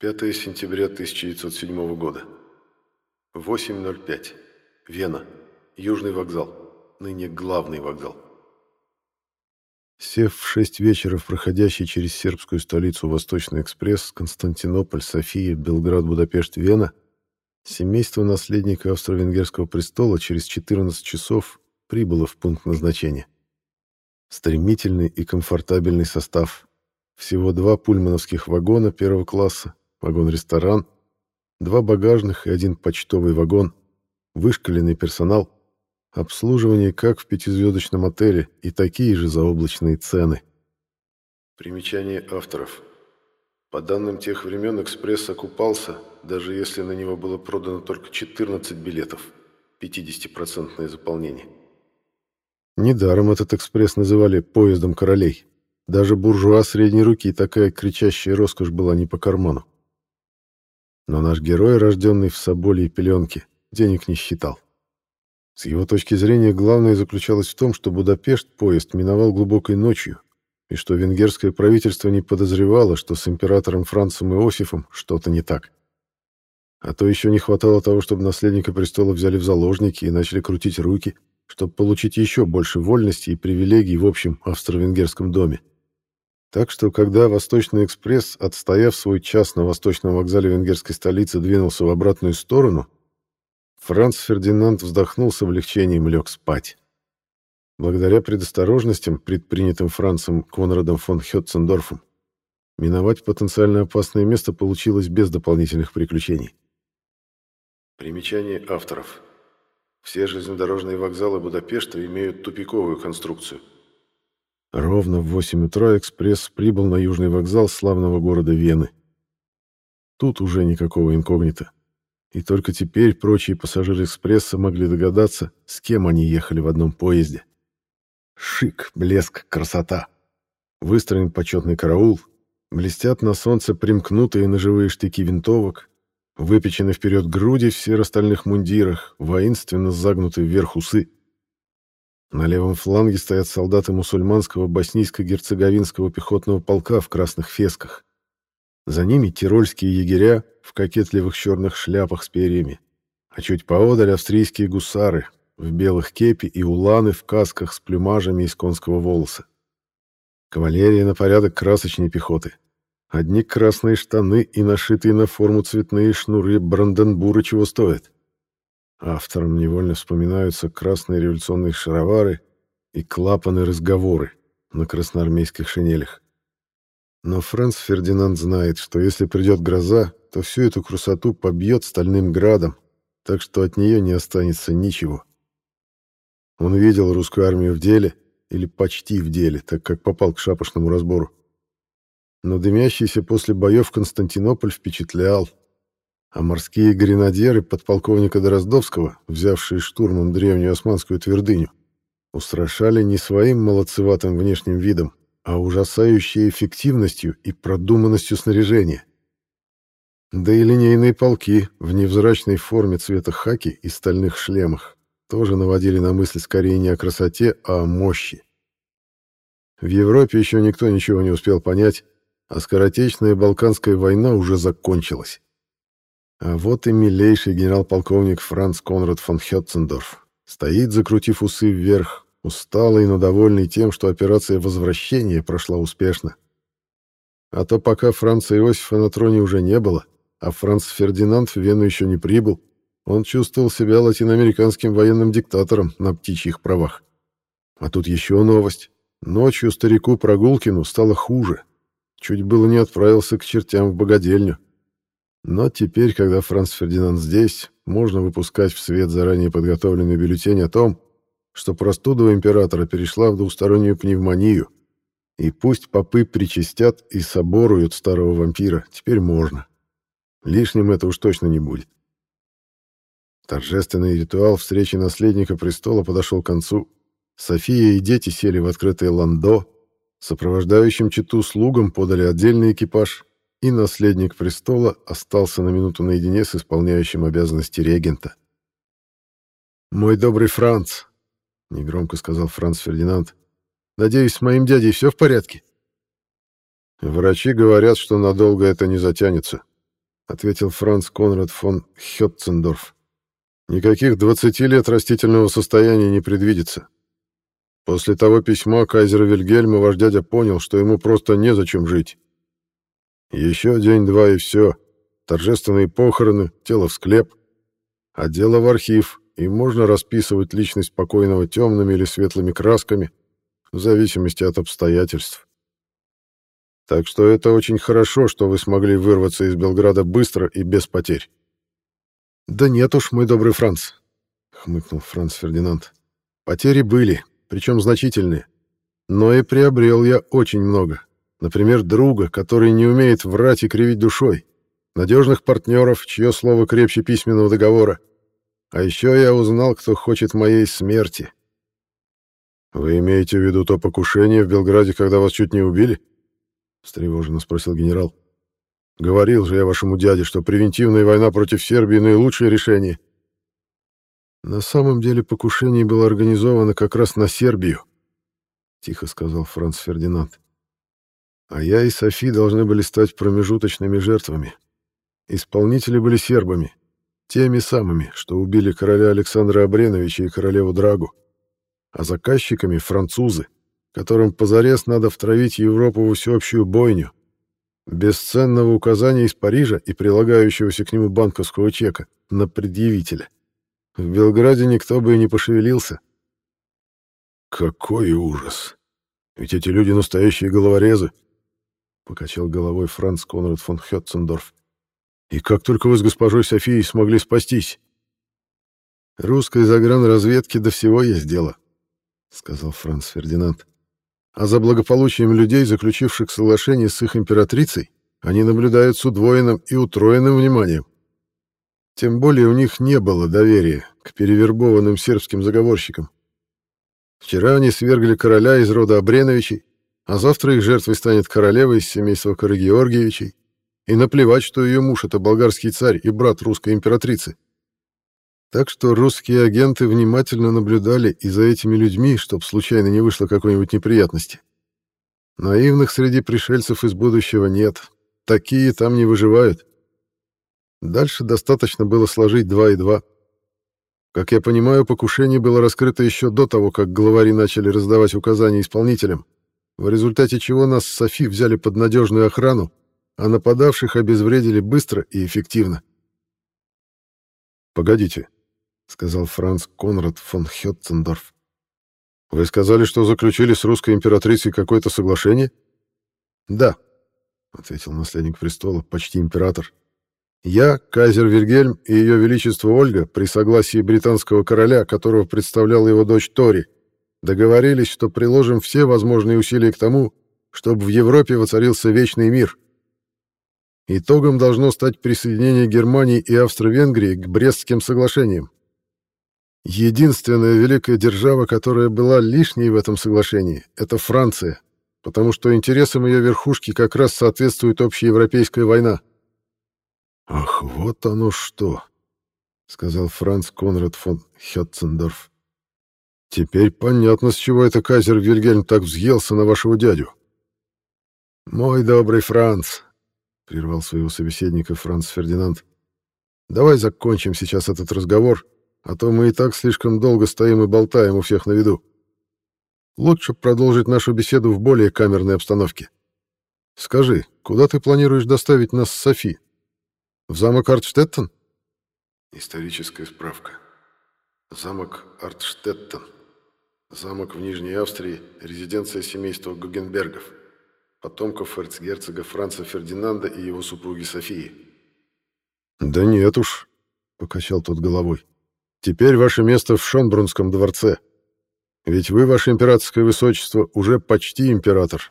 5 сентября 1907 года. 8.05. Вена. Южный вокзал. Ныне главный вокзал. Сев в 6 вечера в проходящий через сербскую столицу Восточный экспресс Константинополь, София, Белград, Будапешт, Вена, семейство наследника австро-венгерского престола через 14 часов прибыло в пункт назначения. Стремительный и комфортабельный состав. Всего два пульмановских вагона первого класса, вагон-ресторан, два багажных и один почтовый вагон, вышкаленный персонал, обслуживание как в пятизвездочном отеле и такие же заоблачные цены. Примечание авторов. По данным тех времен экспресс окупался, даже если на него было продано только 14 билетов, 50% заполнение. Недаром этот экспресс называли «поездом королей». Даже буржуа средней руки такая кричащая роскошь была не по карману. Но наш герой, рожденный в Соболе и Пеленке, денег не считал. С его точки зрения, главное заключалось в том, что Будапешт поезд миновал глубокой ночью, и что венгерское правительство не подозревало, что с императором Францем Иосифом что-то не так. А то еще не хватало того, чтобы наследника престола взяли в заложники и начали крутить руки, чтобы получить еще больше вольности и привилегий в общем австро-венгерском доме. Так что, когда Восточный экспресс, отстояв свой час на восточном вокзале венгерской столицы, двинулся в обратную сторону, Франц Фердинанд вздохнул с облегчением и лег спать. Благодаря предосторожностям, предпринятым Францем Конрадом фон Хетцендорфом, миновать потенциально опасное место получилось без дополнительных приключений. Примечание авторов. Все железнодорожные вокзалы Будапешта имеют тупиковую конструкцию – Ровно в 8 утра экспресс прибыл на южный вокзал славного города Вены. Тут уже никакого инкогнито. И только теперь прочие пассажиры экспресса могли догадаться, с кем они ехали в одном поезде. Шик, блеск, красота. Выстроен почетный караул, блестят на солнце примкнутые ножевые штыки винтовок, выпечены вперед груди в серо-стальных мундирах, воинственно загнуты вверх усы. На левом фланге стоят солдаты мусульманского боснийско-герцеговинского пехотного полка в красных фесках. За ними тирольские егеря в кокетливых черных шляпах с перьями, а чуть поодаль австрийские гусары в белых кепи и уланы в касках с плюмажами из конского волоса. Кавалерия на порядок красочней пехоты. Одни красные штаны и нашитые на форму цветные шнуры Бранденбура чего стоят. Авторам невольно вспоминаются красные революционные шаровары и клапаны-разговоры на красноармейских шинелях. Но Франц Фердинанд знает, что если придет гроза, то всю эту красоту побьет стальным градом, так что от нее не останется ничего. Он видел русскую армию в деле, или почти в деле, так как попал к шапошному разбору. Но дымящийся после боев Константинополь впечатлял, а морские гренадеры подполковника Дроздовского, взявшие штурмом древнюю османскую твердыню, устрашали не своим молодцеватым внешним видом, а ужасающей эффективностью и продуманностью снаряжения. Да и линейные полки в невзрачной форме цвета хаки и стальных шлемах тоже наводили на мысль скорее не о красоте, а о мощи. В Европе еще никто ничего не успел понять, а скоротечная Балканская война уже закончилась. А вот и милейший генерал-полковник Франц Конрад фон Хетцендорф. Стоит, закрутив усы вверх, усталый, но довольный тем, что операция возвращения прошла успешно. А то пока Франца Иосифа на троне уже не было, а Франц Фердинанд в Вену еще не прибыл, он чувствовал себя латиноамериканским военным диктатором на птичьих правах. А тут еще новость. Ночью старику Прогулкину стало хуже. Чуть было не отправился к чертям в богадельню. Но теперь, когда Франц Фердинанд здесь, можно выпускать в свет заранее подготовленный бюллетень о том, что простуда у императора перешла в двустороннюю пневмонию, и пусть попы причастят и соборуют старого вампира, теперь можно. Лишним это уж точно не будет. Торжественный ритуал встречи наследника престола подошел к концу. София и дети сели в открытое ландо, сопровождающим читу слугам подали отдельный экипаж, и наследник престола остался на минуту наедине с исполняющим обязанности регента. «Мой добрый Франц», — негромко сказал Франц Фердинанд, — «надеюсь, с моим дядей все в порядке?» «Врачи говорят, что надолго это не затянется», ответил Франц Конрад фон Хетцендорф. Никаких 20 лет растительного состояния не предвидится. После того письма кайзера Вильгельма ваш дядя понял, что ему просто незачем жить. Еще день-два и все. Торжественные похороны, тело в склеп, а дело в архив, и можно расписывать личность покойного темными или светлыми красками, в зависимости от обстоятельств. Так что это очень хорошо, что вы смогли вырваться из Белграда быстро и без потерь. Да нет уж, мой добрый Франц, хмыкнул Франц Фердинанд. Потери были, причем значительные. Но и приобрел я очень много. Например, друга, который не умеет врать и кривить душой. Надежных партнеров, чье слово крепче письменного договора. А еще я узнал, кто хочет моей смерти. «Вы имеете в виду то покушение в Белграде, когда вас чуть не убили?» — встревоженно спросил генерал. «Говорил же я вашему дяде, что превентивная война против Сербии — наилучшее решение». «На самом деле покушение было организовано как раз на Сербию», — тихо сказал Франц Фердинанд. «А я и Софи должны были стать промежуточными жертвами. Исполнители были сербами, теми самыми, что убили короля Александра Абреновича и королеву Драгу а заказчиками — французы, которым позарез надо втравить Европу в всеобщую бойню, без ценного указания из Парижа и прилагающегося к нему банковского чека на предъявителя. В Белграде никто бы и не пошевелился. «Какой ужас! Ведь эти люди настоящие головорезы!» — покачал головой Франц Конрад фон Хетцендорф. «И как только вы с госпожой Софией смогли спастись?» «Русской загранразведки до всего есть дело», — сказал Франц Фердинанд. «А за благополучием людей, заключивших соглашение с их императрицей, они наблюдают с удвоенным и утроенным вниманием. Тем более у них не было доверия к перевербованным сербским заговорщикам. Вчера они свергли короля из рода Абреновичей, а завтра их жертвой станет королева из семейства Карагеоргиевичей, и наплевать, что ее муж — это болгарский царь и брат русской императрицы. Так что русские агенты внимательно наблюдали и за этими людьми, чтоб случайно не вышло какой-нибудь неприятности. Наивных среди пришельцев из будущего нет. Такие там не выживают. Дальше достаточно было сложить два и два. Как я понимаю, покушение было раскрыто еще до того, как главари начали раздавать указания исполнителям, в результате чего нас с Софи взяли под надежную охрану, а нападавших обезвредили быстро и эффективно. «Погодите», — сказал Франц Конрад фон Хетцендорф. «Вы сказали, что заключили с русской императрицей какое-то соглашение?» «Да», — ответил наследник престола, почти император. «Я, кайзер Вильгельм и ее величество Ольга, при согласии британского короля, которого представляла его дочь Тори, договорились, что приложим все возможные усилия к тому, чтобы в Европе воцарился вечный мир. Итогом должно стать присоединение Германии и Австро-Венгрии к Брестским соглашениям. Единственная великая держава, которая была лишней в этом соглашении, это Франция, потому что интересам ее верхушки как раз соответствует общеевропейская война. «Ах, вот оно что!» — сказал Франц Конрад фон Хетцендорф. «Теперь понятно, с чего это кайзер Вильгельм так взъелся на вашего дядю». «Мой добрый Франц», — прервал своего собеседника Франц Фердинанд, — «давай закончим сейчас этот разговор» а то мы и так слишком долго стоим и болтаем у всех на виду. Лучше продолжить нашу беседу в более камерной обстановке. Скажи, куда ты планируешь доставить нас с Софи? В замок Артштеттен? Историческая справка. Замок Артштеттен. Замок в Нижней Австрии, резиденция семейства Гогенбергов, потомков эрцгерцога Франца Фердинанда и его супруги Софии. «Да нет уж», — покачал тот головой. Теперь ваше место в Шонбрунском дворце. Ведь вы, ваше императорское высочество, уже почти император.